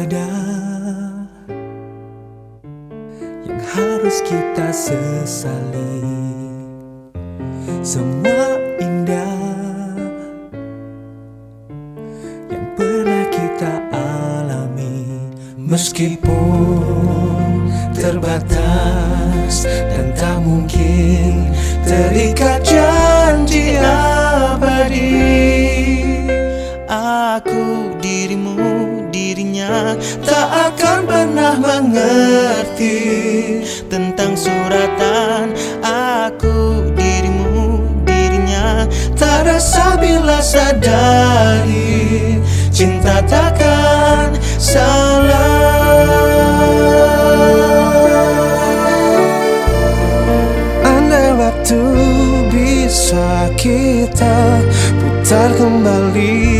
ada yang harus kita sesali. Semua indah yang pernah kita alami, meskipun terbatas dan tak mungkin terikat janji abadi. Aku dirimu dirinya tak akan pernah mengerti tentang suratan aku dirimu dirinya. Tak rasa bila sadari cinta takkan salah. Andai waktu bisa kita putar kembali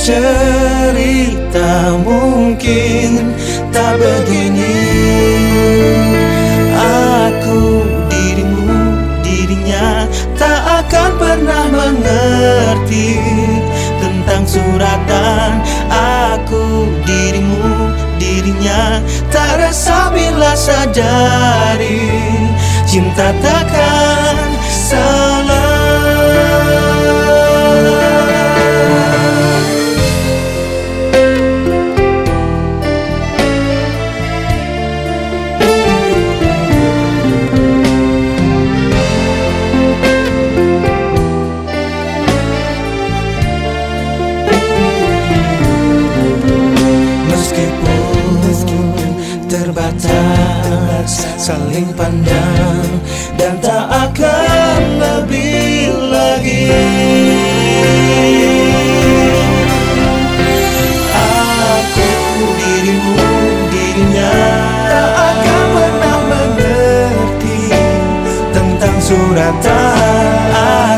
cerita mungkin tak begini. Aku dirimu dirinya tak akan pernah mengerti Tentang suratan. Aku dirimu dirinya Tak rasa bila sadari cinta takkan terbatas saling pandang dan tak akan lebih lagi. Aku dirimu dirinya tak akan pernah mengerti tentang suratan